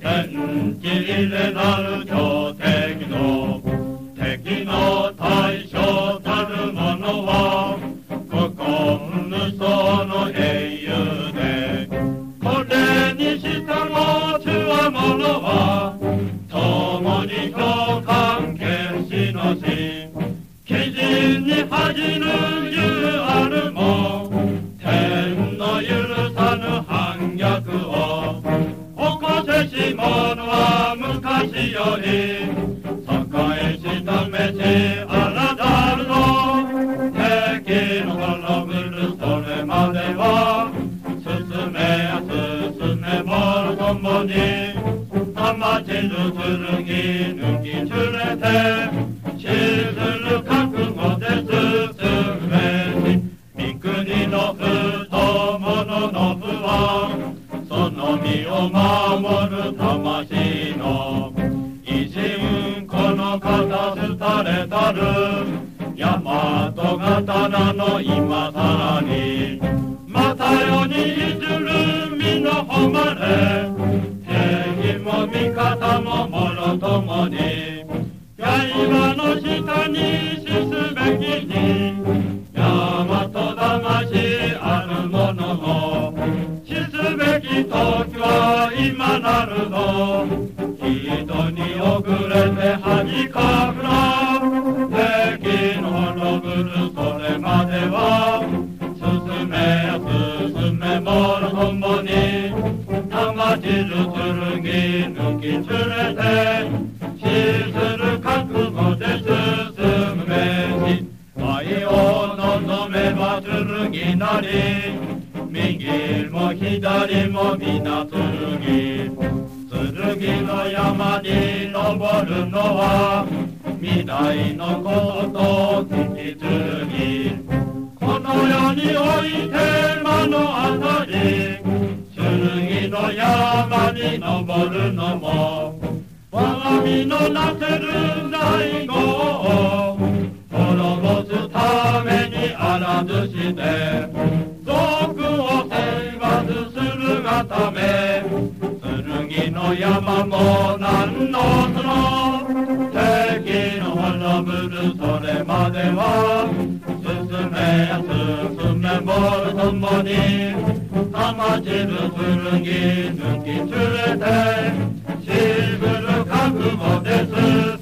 天気れなる朝敵の敵の対象たる者は不幸無双の英雄でこれに従うつわものは共に共感決しのし基人に恥じぬは昔より栄えした飯あらだるぞ敵の滅ぶるそれまでは進めや進めもともに浜地図剣抜き連れて沈む覚悟で進めし三国の不と物の不安その身を守る廃れたる大和刀の今さらにまた世にいずる身の誉れ。敵も味方ももろともに刃の下に死すべきに大和魂あるものの死すべき時は今なるの進めや進めもろともに玉散る剣抜き連れて死する覚悟で進むべし愛を望めば剣なり右も左も皆剣剣の山において目の当たり剣の山に登るのも我が身のなせる最後を滅ぼすためにあらずして俗を征伐するがため剣の山も何のその敵の滅ぶるそれまでは mer Tumme bordom modim Amacı bıkırın gizun ki türete Silbürü kalkım odesi